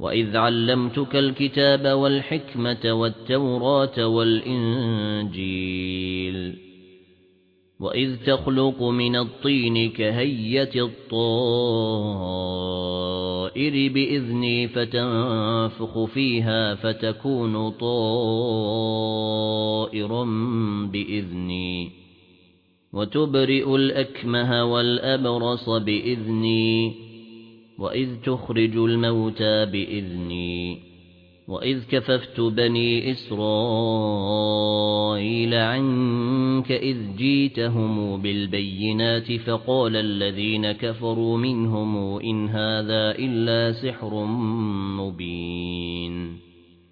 وَإِذْ عَلَّمْتُكَ الْكِتَابَ وَالْحِكْمَةَ وَالتَّوْرَاةَ وَالْإِنْجِيلَ وَإِذْ تَخْلُقُ مِنَ الطِّينِ كَهَيْئَةِ الطَّائِرِ بِإِذْنِي فَتَنفُخُ فِيهَا فَتَكُونُ طَائِرًا بِإِذْنِي وَتُبْرِئُ الْأَكْمَهَ وَالْأَبْرَصَ بِإِذْنِي وَإِذْ تُخْرِجُ الْمَوْتَى بِإِذْنِي وَإِذْ كَفَفْتُ بَنِي إِسْرَائِيلَ عَنكَ إِذْ جِئْتَهُم بِالْبَيِّنَاتِ فَقَالَ الَّذِينَ كَفَرُوا مِنْهُمْ إِنْ هَذَا إِلَّا سِحْرٌ مُبِينٌ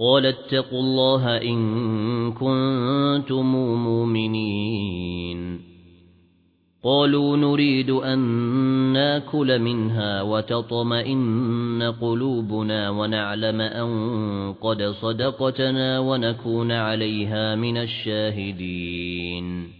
قال اتقوا الله إن كنتم مؤمنين. قالوا نريد أن نأكل منها وتطمئن قلوبنا ونعلم أن قد صدقتنا ونكون عليها من الشاهدين.